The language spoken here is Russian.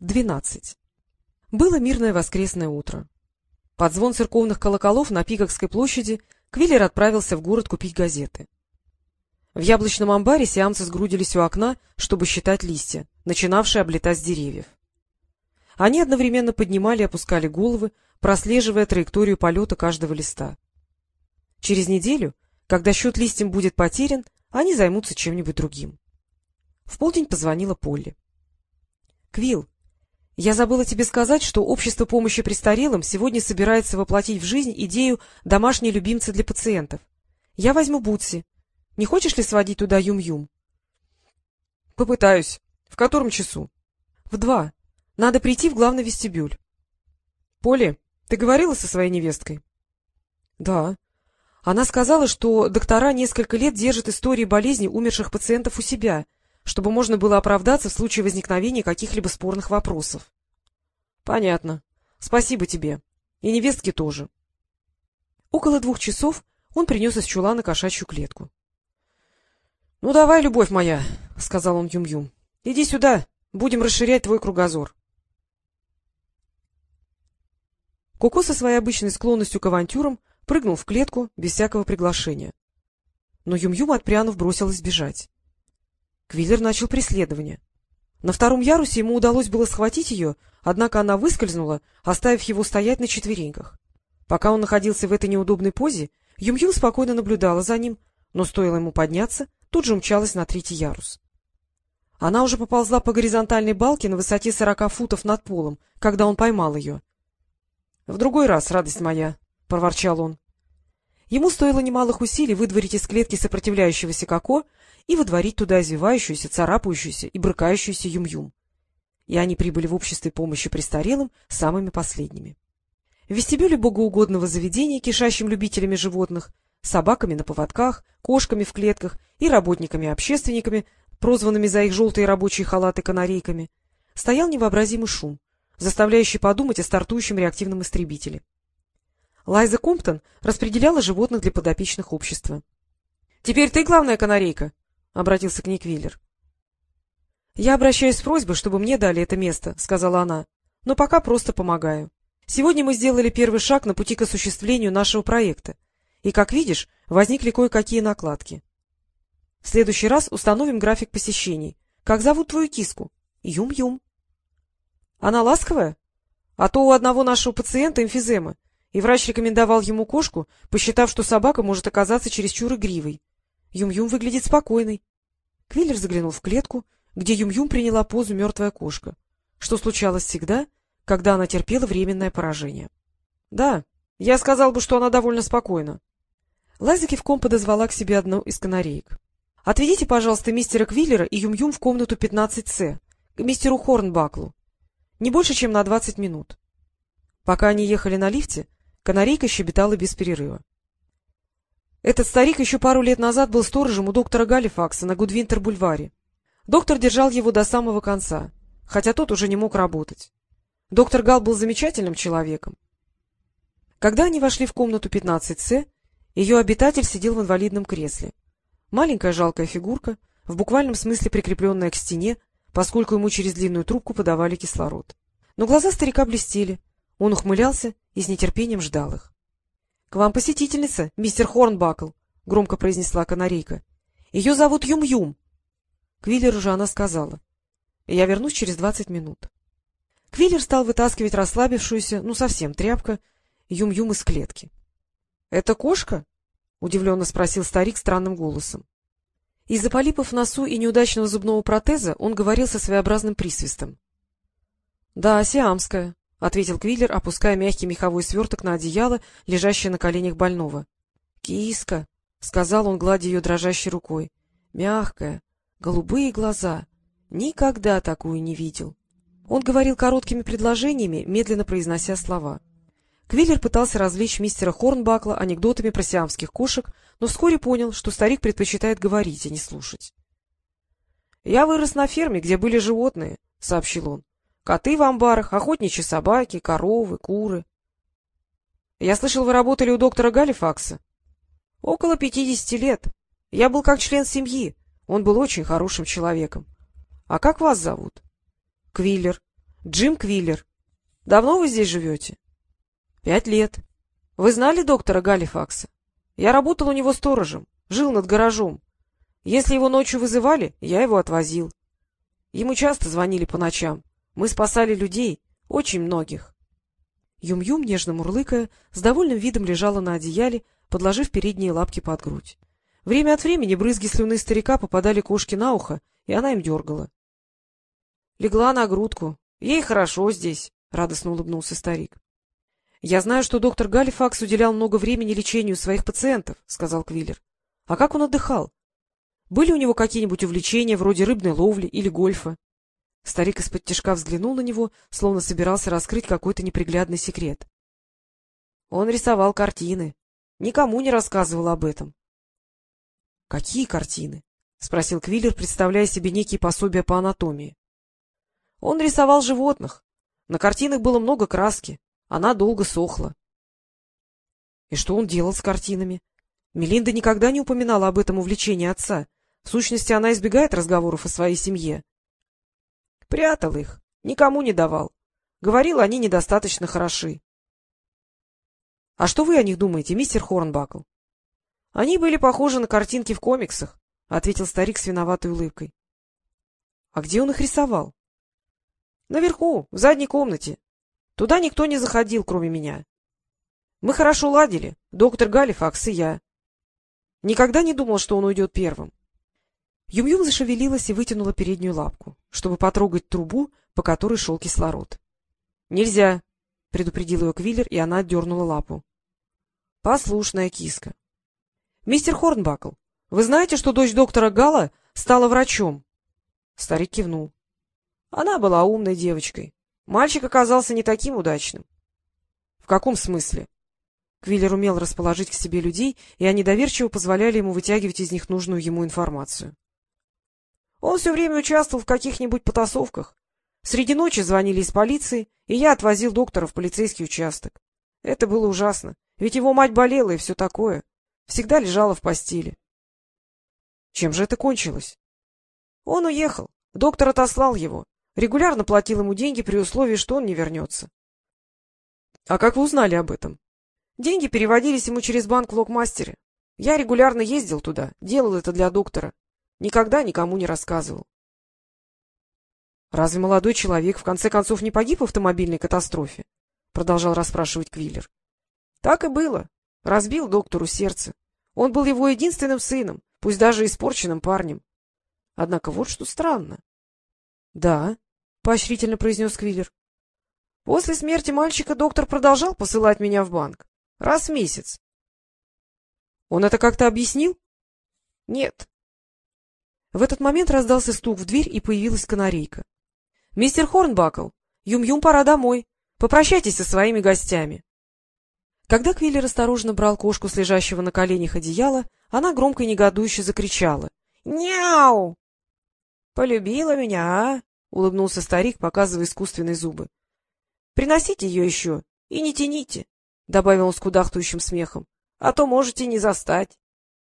Двенадцать. Было мирное воскресное утро. Под звон церковных колоколов на Пикокской площади Квиллер отправился в город купить газеты. В яблочном амбаре сиамцы сгрудились у окна, чтобы считать листья, начинавшие облетать с деревьев. Они одновременно поднимали и опускали головы, прослеживая траекторию полета каждого листа. Через неделю, когда счет листьям будет потерян, они займутся чем-нибудь другим. В полдень позвонила Полли. — Квилл, я забыла тебе сказать, что общество помощи престарелым сегодня собирается воплотить в жизнь идею домашней любимцы для пациентов. Я возьму Бутси. Не хочешь ли сводить туда Юм-Юм? — Попытаюсь. В котором часу? — В два. Надо прийти в главный вестибюль. — Поле, ты говорила со своей невесткой? — Да. Она сказала, что доктора несколько лет держат истории болезни умерших пациентов у себя — чтобы можно было оправдаться в случае возникновения каких-либо спорных вопросов. — Понятно. Спасибо тебе. И невестке тоже. Около двух часов он принес из чулана кошачью клетку. — Ну, давай, любовь моя, — сказал он Юм-Юм. — Иди сюда, будем расширять твой кругозор. Коко со своей обычной склонностью к авантюрам прыгнул в клетку без всякого приглашения. Но Юм-Юм, отпрянув, бросилась бежать. Квиллер начал преследование. На втором ярусе ему удалось было схватить ее, однако она выскользнула, оставив его стоять на четвереньках. Пока он находился в этой неудобной позе, Юм-Юм спокойно наблюдала за ним, но стоило ему подняться, тут же умчалась на третий ярус. Она уже поползла по горизонтальной балке на высоте сорока футов над полом, когда он поймал ее. — В другой раз, радость моя, — проворчал он. Ему стоило немалых усилий выдворить из клетки сопротивляющегося Коко и водворить туда извивающуюся, царапающуюся и брыкающуюся Юм-Юм. И они прибыли в обществе помощи престарелым самыми последними. В вестибюле богоугодного заведения, кишащим любителями животных, собаками на поводках, кошками в клетках и работниками-общественниками, прозванными за их желтые рабочие халаты канарейками, стоял невообразимый шум, заставляющий подумать о стартующем реактивном истребителе. Лайза Комптон распределяла животных для подопечных общества. — Теперь ты главная канарейка, — обратился к ней Квиллер. — Я обращаюсь с просьбой, чтобы мне дали это место, — сказала она, — но пока просто помогаю. Сегодня мы сделали первый шаг на пути к осуществлению нашего проекта, и, как видишь, возникли кое-какие накладки. В следующий раз установим график посещений. Как зовут твою киску? Юм-Юм. Она ласковая? А то у одного нашего пациента эмфизема, и врач рекомендовал ему кошку, посчитав, что собака может оказаться чересчур игривой. Юм-Юм выглядит спокойной. Квиллер заглянул в клетку, где Юм-Юм приняла позу мертвая кошка, что случалось всегда, когда она терпела временное поражение. — Да, я сказал бы, что она довольно спокойна. Лайза кивком подозвала к себе одну из канареек. — Отведите, пожалуйста, мистера Квиллера и Юм-Юм в комнату 15С, к мистеру Хорнбаклу. Не больше, чем на двадцать минут. Пока они ехали на лифте, канарейка щебетала без перерыва. Этот старик еще пару лет назад был сторожем у доктора Галифакса на Гудвинтер-бульваре. Доктор держал его до самого конца, хотя тот уже не мог работать. Доктор Гал был замечательным человеком. Когда они вошли в комнату 15С, ее обитатель сидел в инвалидном кресле. Маленькая жалкая фигурка, в буквальном смысле прикрепленная к стене, поскольку ему через длинную трубку подавали кислород. Но глаза старика блестели, он ухмылялся и с нетерпением ждал их. — К вам посетительница, мистер Хорнбакл, — громко произнесла канарейка. — Ее зовут Юм-Юм. Квиллеру же она сказала. — Я вернусь через двадцать минут. Квиллер стал вытаскивать расслабившуюся, ну совсем тряпка, Юм-Юм из клетки. — Это кошка? — удивленно спросил старик странным голосом. Из-за полипов в носу и неудачного зубного протеза он говорил со своеобразным присвистом. — Да, сиамская, — ответил Квиллер, опуская мягкий меховой сверток на одеяло, лежащее на коленях больного. — Киска, — сказал он, гладя ее дрожащей рукой. — Мягкая, голубые глаза. Никогда такую не видел. Он говорил короткими предложениями, медленно произнося слова. Квиллер пытался развлечь мистера Хорнбакла анекдотами про сиамских кошек, но вскоре понял, что старик предпочитает говорить, а не слушать. — Я вырос на ферме, где были животные, — сообщил он. Коты в амбарах, охотничьи собаки, коровы, куры. Я слышал, вы работали у доктора Галифакса. Около пятидесяти лет. Я был как член семьи. Он был очень хорошим человеком. А как вас зовут? Квиллер. — Джим Квиллер. — Давно вы здесь живете? — Пять лет. — Вы знали доктора Галифакса? Я работал у него сторожем, жил над гаражом. Если его ночью вызывали, я его отвозил. Ему часто звонили по ночам. Мы спасали людей, очень многих. Юм-Юм, нежно мурлыкая, с довольным видом лежала на одеяле, подложив передние лапки под грудь. Время от времени брызги слюны старика попадали кошке на ухо, и она им дергала. — Легла на грудку. Ей хорошо здесь, — радостно улыбнулся старик. — Я знаю, что доктор Галифакс уделял много времени лечению своих пациентов, — сказал Квиллер. — А как он отдыхал? Были у него какие-нибудь увлечения, вроде рыбной ловли или гольфа? Старик из-под тяжка взглянул на него, словно собирался раскрыть какой-то неприглядный секрет. Он рисовал картины. Никому не рассказывал об этом. — Какие картины? — спросил Квиллер, представляя себе некие пособия по анатомии. Он рисовал животных. На картинах было много краски. Она долго сохла. И что он делал с картинами? Мелинда никогда не упоминала об этом увлечении отца. В сущности, она избегает разговоров о своей семье. Прятал их, никому не давал. Говорил, они недостаточно хороши. — А что вы о них думаете, мистер Хорнбакл? — Они были похожи на картинки в комиксах, — ответил старик с виноватой улыбкой. — А где он их рисовал? — Наверху, в задней комнате. Туда никто не заходил, кроме меня. Мы хорошо ладили, доктор Галифакс и я. Никогда не думал, что он уйдет первым. Юм-Юм зашевелилась и вытянула переднюю лапку, чтобы потрогать трубу, по которой шел кислород. — Нельзя! — предупредил ее Квиллер, и она отдернула лапу. — Послушная киска. — Мистер Хорнбакл, вы знаете, что дочь доктора Гала стала врачом? Старик кивнул. — Она была умной девочкой. Мальчик оказался не таким удачным. — В каком смысле? Квиллер умел расположить к себе людей, и они доверчиво позволяли ему вытягивать из них нужную ему информацию. Он все время участвовал в каких-нибудь потасовках. Среди ночи звонили из полиции, и я отвозил доктора в полицейский участок. Это было ужасно, ведь его мать болела и все такое. Всегда лежала в постели. Чем же это кончилось? Он уехал. Доктор отослал его. Регулярно платил ему деньги при условии, что он не вернется. — А как вы узнали об этом? Деньги переводились ему через банк в Локмастере. Я регулярно ездил туда, делал это для доктора. Никогда никому не рассказывал. — Разве молодой человек в конце концов не погиб в автомобильной катастрофе? — продолжал расспрашивать Квиллер. — Так и было. Разбил доктору сердце. Он был его единственным сыном, пусть даже испорченным парнем. Однако вот что странно. — Да, — поощрительно произнес Квиллер. — После смерти мальчика доктор продолжал посылать меня в банк. Раз в месяц. — Он это как-то объяснил? — Нет. В этот момент раздался стук в дверь, и появилась канарейка. — Мистер Хорнбакл, Юм-Юм, пора домой. Попрощайтесь со своими гостями. Когда Квиллер осторожно брал кошку с лежащего на коленях одеяла, она громко и негодующе закричала. — Няу! — Полюбила меня, а? — улыбнулся старик, показывая искусственные зубы. — Приносите ее еще и не тяните, — добавил он с кудахтающим смехом, — а то можете не застать.